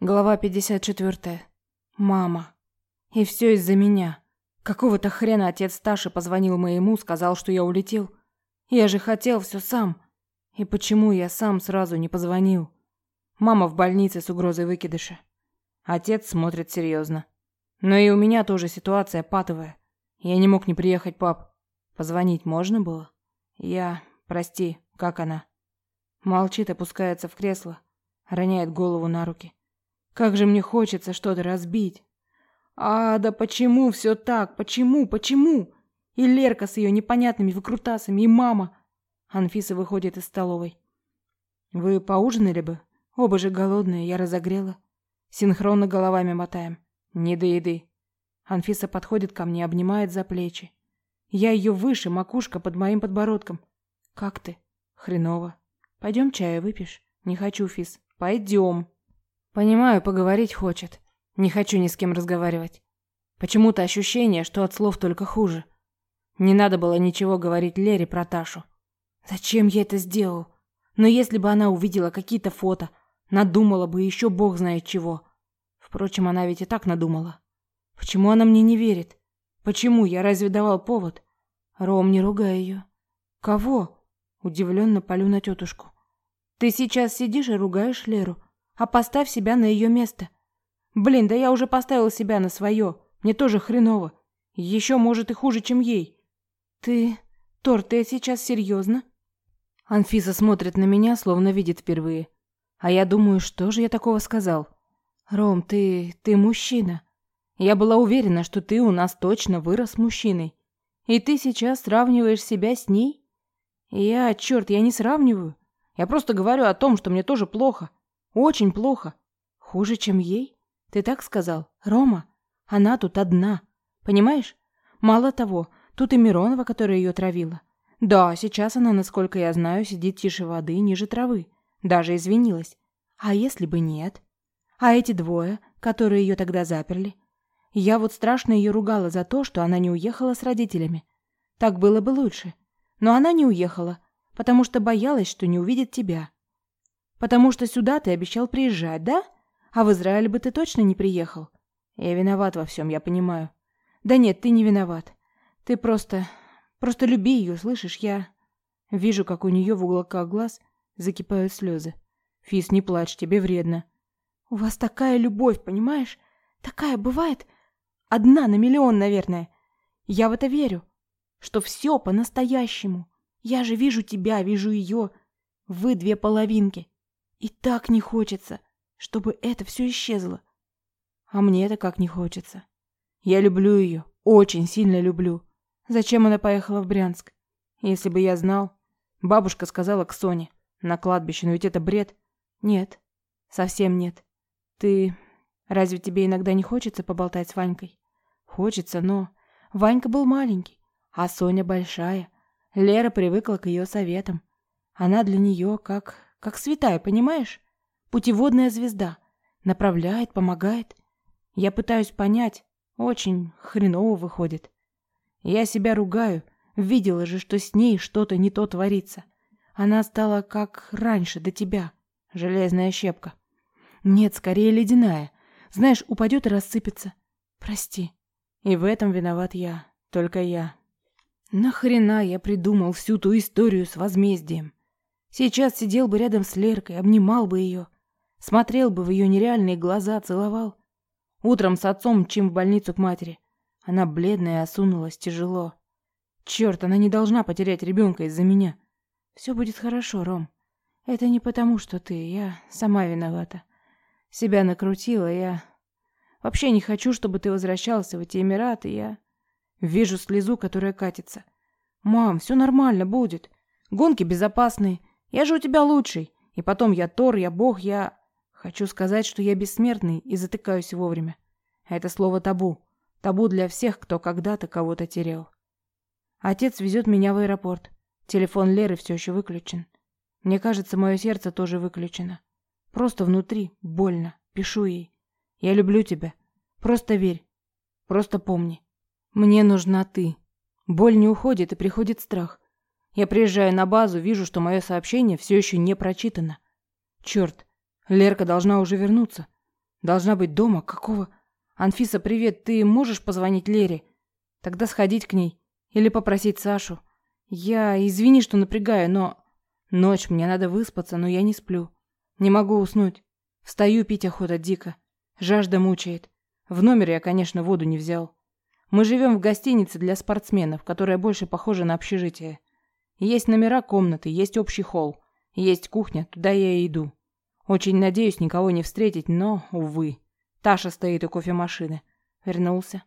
Глава 54. Мама. И все из-за меня. Какого-то хрена отец Таши позвонил моему, сказал, что я улетел. Я же хотел все сам. И почему я сам сразу не позвонил? Мама в больнице с угрозой выкидыша. Отец смотрит серьезно. Но и у меня тоже ситуация патовая. Я не мог не приехать, пап. Позвонить можно было? Я... Прости, как она? Молчит, опускается в кресло, роняет голову на руки. Как же мне хочется что-то разбить. А, да почему все так? Почему? Почему? И Лерка с ее непонятными выкрутасами, и мама. Анфиса выходит из столовой. Вы поужинали бы? Оба же голодные, я разогрела. Синхронно головами мотаем. Не до еды. Анфиса подходит ко мне, обнимает за плечи. Я ее выше, макушка под моим подбородком. Как ты? Хреново. Пойдем чая выпьешь? Не хочу, Фис. Пойдем. Понимаю, поговорить хочет. Не хочу ни с кем разговаривать. Почему-то ощущение, что от слов только хуже. Не надо было ничего говорить Лере про Ташу. Зачем я это сделал? Но если бы она увидела какие-то фото, надумала бы еще бог знает чего. Впрочем, она ведь и так надумала. Почему она мне не верит? Почему? Я разве давал повод? Ром, не ругай ее. Кого? Удивленно полю на тетушку. Ты сейчас сидишь и ругаешь Леру а поставь себя на ее место. Блин, да я уже поставил себя на свое. Мне тоже хреново. Еще, может, и хуже, чем ей. Ты... Тор, ты сейчас серьезно? Анфиса смотрит на меня, словно видит впервые. А я думаю, что же я такого сказал? Ром, ты... ты мужчина. Я была уверена, что ты у нас точно вырос мужчиной. И ты сейчас сравниваешь себя с ней? Я, черт, я не сравниваю. Я просто говорю о том, что мне тоже плохо. Очень плохо. Хуже, чем ей? Ты так сказал? Рома, она тут одна. Понимаешь? Мало того, тут и Миронова, которая ее травила. Да, сейчас она, насколько я знаю, сидит тише воды, ниже травы. Даже извинилась. А если бы нет? А эти двое, которые ее тогда заперли? Я вот страшно ее ругала за то, что она не уехала с родителями. Так было бы лучше. Но она не уехала, потому что боялась, что не увидит тебя. Потому что сюда ты обещал приезжать, да? А в Израиль бы ты точно не приехал. Я виноват во всем, я понимаю. Да нет, ты не виноват. Ты просто... Просто люби ее, слышишь? Я... Вижу, как у нее в уголках глаз закипают слезы. Фис, не плачь, тебе вредно. У вас такая любовь, понимаешь? Такая бывает. Одна на миллион, наверное. Я в это верю. Что все по-настоящему. Я же вижу тебя, вижу ее. Вы две половинки. И так не хочется, чтобы это все исчезло. А мне это как не хочется. Я люблю ее, очень сильно люблю. Зачем она поехала в Брянск? Если бы я знал... Бабушка сказала к Соне на кладбище, но ведь это бред. Нет, совсем нет. Ты... Разве тебе иногда не хочется поболтать с Ванькой? Хочется, но... Ванька был маленький, а Соня большая. Лера привыкла к ее советам. Она для нее как как святая, понимаешь? Путеводная звезда. Направляет, помогает. Я пытаюсь понять. Очень хреново выходит. Я себя ругаю. Видела же, что с ней что-то не то творится. Она стала как раньше, до тебя. Железная щепка. Нет, скорее ледяная. Знаешь, упадет и рассыпется. Прости. И в этом виноват я. Только я. Нахрена я придумал всю ту историю с возмездием? Сейчас сидел бы рядом с Леркой, обнимал бы ее, смотрел бы в ее нереальные глаза, целовал. Утром с отцом чим в больницу к матери. Она бледная, осунулась, тяжело. Черт, она не должна потерять ребенка из-за меня. Все будет хорошо, Ром. Это не потому, что ты, я сама виновата. Себя накрутила, я... Вообще не хочу, чтобы ты возвращался в эти Эмираты, я... Вижу слезу, которая катится. Мам, все нормально будет. Гонки безопасные. Я же у тебя лучший. И потом я Тор, я Бог, я... Хочу сказать, что я бессмертный и затыкаюсь вовремя. Это слово табу. Табу для всех, кто когда-то кого-то терял. Отец везет меня в аэропорт. Телефон Леры все еще выключен. Мне кажется, мое сердце тоже выключено. Просто внутри больно. Пишу ей. Я люблю тебя. Просто верь. Просто помни. Мне нужна ты. Боль не уходит, и приходит страх. Я приезжаю на базу, вижу, что мое сообщение все еще не прочитано. Черт, Лерка должна уже вернуться. Должна быть дома. Какого? Анфиса, привет. Ты можешь позвонить Лере? Тогда сходить к ней. Или попросить Сашу. Я... Извини, что напрягаю, но... Ночь, мне надо выспаться, но я не сплю. Не могу уснуть. Встаю, пить охота дико. Жажда мучает. В номер я, конечно, воду не взял. Мы живем в гостинице для спортсменов, которая больше похожа на общежитие. Есть номера комнаты, есть общий холл, есть кухня, туда я и иду. Очень надеюсь никого не встретить, но, увы. Таша стоит у кофемашины. Вернулся.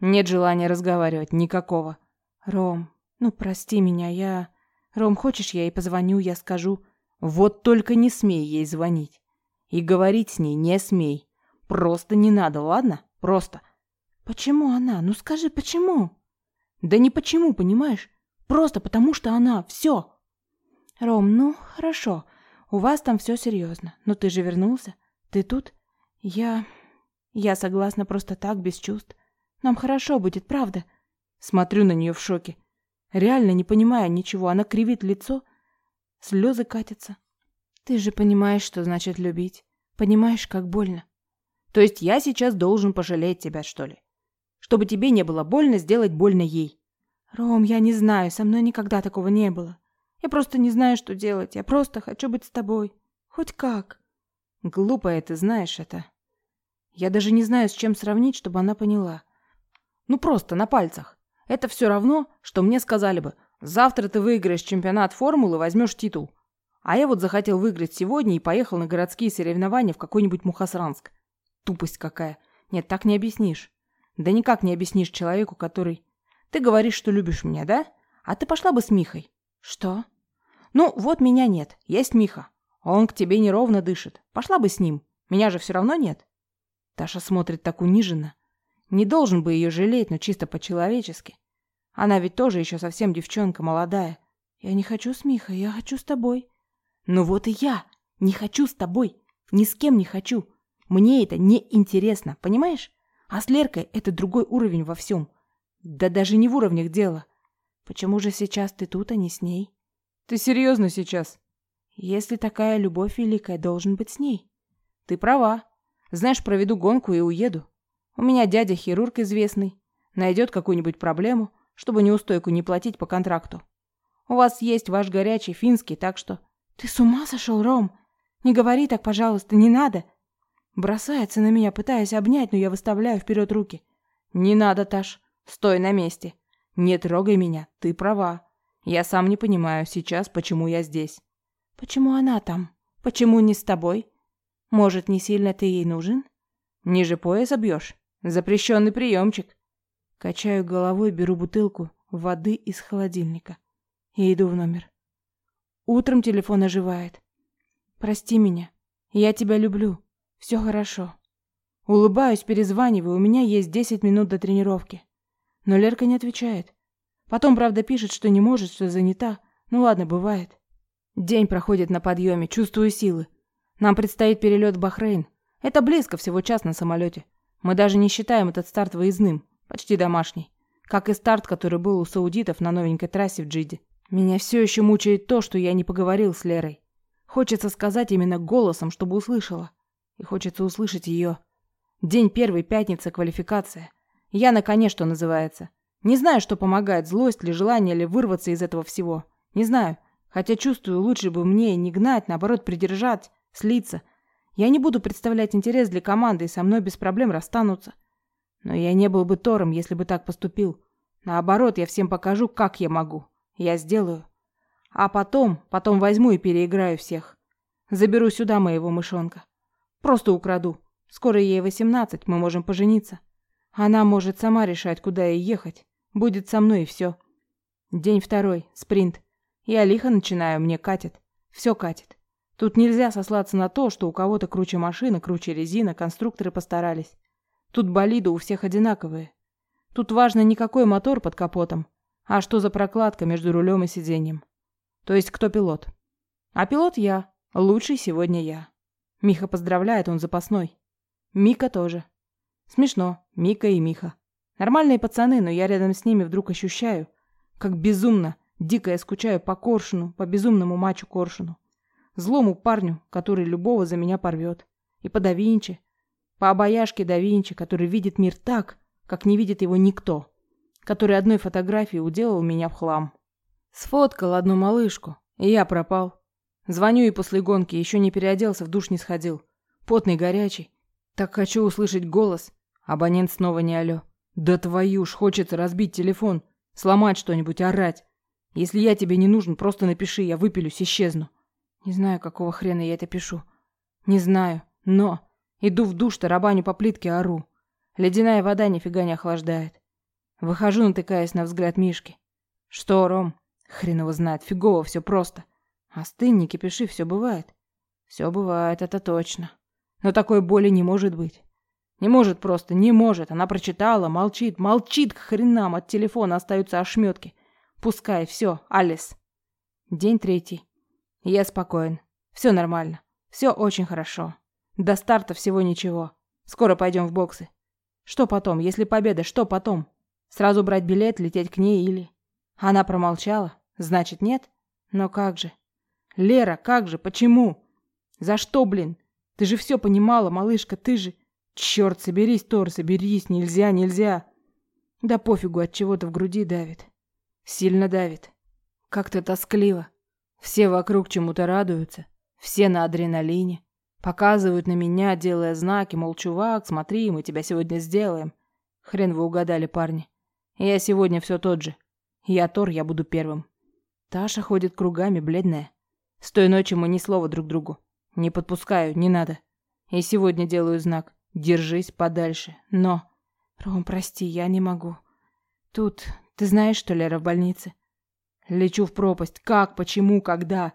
Нет желания разговаривать, никакого. Ром, ну прости меня, я... Ром, хочешь, я ей позвоню, я скажу. Вот только не смей ей звонить. И говорить с ней не смей. Просто не надо, ладно? Просто. Почему она? Ну скажи, почему? Да не почему, понимаешь? Просто потому что она. Все. Ром, ну, хорошо. У вас там все серьезно. Но ты же вернулся. Ты тут? Я... Я согласна просто так, без чувств. Нам хорошо будет, правда? Смотрю на нее в шоке. Реально не понимая ничего, она кривит лицо, слезы катятся. Ты же понимаешь, что значит любить. Понимаешь, как больно. То есть я сейчас должен пожалеть тебя, что ли? Чтобы тебе не было больно, сделать больно ей. Ром, я не знаю, со мной никогда такого не было. Я просто не знаю, что делать. Я просто хочу быть с тобой. Хоть как. Глупая ты знаешь это. Я даже не знаю, с чем сравнить, чтобы она поняла. Ну просто на пальцах. Это все равно, что мне сказали бы, завтра ты выиграешь чемпионат формулы, возьмешь титул. А я вот захотел выиграть сегодня и поехал на городские соревнования в какой-нибудь Мухасранск. Тупость какая. Нет, так не объяснишь. Да никак не объяснишь человеку, который... Ты говоришь, что любишь меня, да? А ты пошла бы с Михой. Что? Ну, вот меня нет. Есть Миха. Он к тебе неровно дышит. Пошла бы с ним. Меня же все равно нет. Таша смотрит так униженно. Не должен бы ее жалеть, но чисто по-человечески. Она ведь тоже еще совсем девчонка, молодая. Я не хочу с Михой, я хочу с тобой. Ну вот и я не хочу с тобой. Ни с кем не хочу. Мне это не интересно, понимаешь? А с Леркой это другой уровень во всем. Да даже не в уровнях дело. Почему же сейчас ты тут, а не с ней? Ты серьезно сейчас? Если такая любовь великая, должен быть с ней. Ты права. Знаешь, проведу гонку и уеду. У меня дядя хирург известный. Найдет какую-нибудь проблему, чтобы неустойку не платить по контракту. У вас есть ваш горячий финский, так что... Ты с ума сошел, Ром? Не говори так, пожалуйста, не надо. Бросается на меня, пытаясь обнять, но я выставляю вперед руки. Не надо, Таш. Стой на месте. Не трогай меня, ты права. Я сам не понимаю сейчас, почему я здесь. Почему она там? Почему не с тобой? Может, не сильно ты ей нужен? Ниже пояса бьешь? Запрещенный приемчик. Качаю головой, беру бутылку воды из холодильника и иду в номер. Утром телефон оживает. Прости меня. Я тебя люблю. Все хорошо. Улыбаюсь, перезваниваю. У меня есть десять минут до тренировки. Но Лерка не отвечает. Потом, правда, пишет, что не может, что занята. Ну ладно, бывает. День проходит на подъеме, чувствую силы. Нам предстоит перелет в Бахрейн. Это близко, всего час на самолете. Мы даже не считаем этот старт выездным, почти домашний. Как и старт, который был у саудитов на новенькой трассе в Джиде. Меня все еще мучает то, что я не поговорил с Лерой. Хочется сказать именно голосом, чтобы услышала. И хочется услышать ее. День первый, пятница, квалификация. Я на коне, что называется. Не знаю, что помогает, злость ли, желание ли вырваться из этого всего. Не знаю. Хотя чувствую, лучше бы мне не гнать, наоборот, придержать, слиться. Я не буду представлять интерес для команды, и со мной без проблем расстанутся. Но я не был бы Тором, если бы так поступил. Наоборот, я всем покажу, как я могу. Я сделаю. А потом, потом возьму и переиграю всех. Заберу сюда моего мышонка. Просто украду. Скоро ей восемнадцать, мы можем пожениться. Она может сама решать, куда ей ехать. Будет со мной и все. День второй. Спринт. Я лихо начинаю, мне катит. Все катит. Тут нельзя сослаться на то, что у кого-то круче машина, круче резина, конструкторы постарались. Тут болиды у всех одинаковые. Тут важно не какой мотор под капотом, а что за прокладка между рулем и сиденьем. То есть кто пилот. А пилот я. Лучший сегодня я. Миха поздравляет, он запасной. Мика тоже. Смешно. Мика и Миха. Нормальные пацаны, но я рядом с ними вдруг ощущаю, как безумно, дико я скучаю по Коршуну, по безумному мачу Коршуну. Злому парню, который любого за меня порвет. И по да По обаяшке да Винчи, который видит мир так, как не видит его никто. Который одной фотографией уделал меня в хлам. Сфоткал одну малышку, и я пропал. Звоню и после гонки еще не переоделся, в душ не сходил. Потный, горячий. Так хочу услышать голос. Абонент снова не алё. Да твою ж, хочется разбить телефон. Сломать что-нибудь, орать. Если я тебе не нужен, просто напиши, я выпилюсь, исчезну. Не знаю, какого хрена я это пишу. Не знаю, но... Иду в душ, тарабаню по плитке, ору. Ледяная вода нифига не охлаждает. Выхожу, натыкаясь на взгляд Мишки. Что, Ром? Хрен его знает, фигово все просто. Остынь, не кипиши, все бывает. Все бывает, это точно. Но такой боли не может быть. Не может просто, не может. Она прочитала, молчит, молчит к хренам. От телефона остаются ошметки. Пускай, все, Алис. День третий. Я спокоен. Все нормально. Все очень хорошо. До старта всего ничего. Скоро пойдем в боксы. Что потом, если победа, что потом? Сразу брать билет, лететь к ней или... Она промолчала. Значит, нет? Но как же? Лера, как же? Почему? За что, блин? Ты же все понимала, малышка, ты же... Черт, соберись, Тор, соберись, нельзя, нельзя. Да пофигу, от чего-то в груди давит. Сильно давит. Как-то тоскливо. Все вокруг чему-то радуются. Все на адреналине. Показывают на меня, делая знаки, мол, чувак, смотри, мы тебя сегодня сделаем. Хрен вы угадали, парни. Я сегодня все тот же. Я Тор, я буду первым. Таша ходит кругами, бледная. С той ночи мы ни слова друг другу. Не подпускаю, не надо. И сегодня делаю знак. Держись подальше. Но... Ром, прости, я не могу. Тут... Ты знаешь, что Лера в больнице? Лечу в пропасть. Как, почему, когда?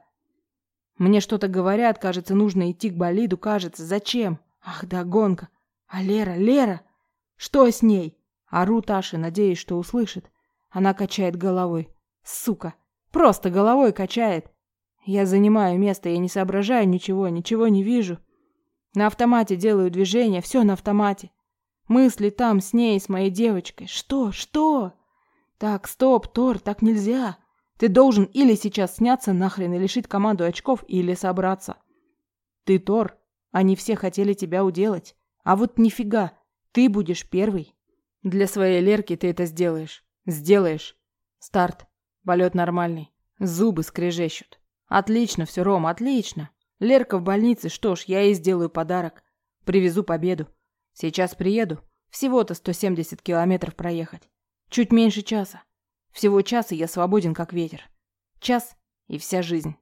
Мне что-то говорят, кажется, нужно идти к болиду, кажется. Зачем? Ах, да, гонка. А Лера, Лера? Что с ней? Ору Таше, надеясь, что услышит. Она качает головой. Сука. Просто головой качает. Я занимаю место, я не соображаю ничего, ничего не вижу. На автомате делаю движения, все на автомате. Мысли там, с ней, с моей девочкой. Что? Что? Так, стоп, Тор, так нельзя. Ты должен или сейчас сняться нахрен и лишить команду очков, или собраться. Ты Тор. Они все хотели тебя уделать. А вот нифига. Ты будешь первый. Для своей Лерки ты это сделаешь. Сделаешь. Старт. Полет нормальный. Зубы скрежещут. Отлично все, Ром, отлично. Лерка в больнице, что ж, я ей сделаю подарок. Привезу победу. Сейчас приеду. Всего-то 170 километров проехать. Чуть меньше часа. Всего час, и я свободен, как ветер. Час и вся жизнь.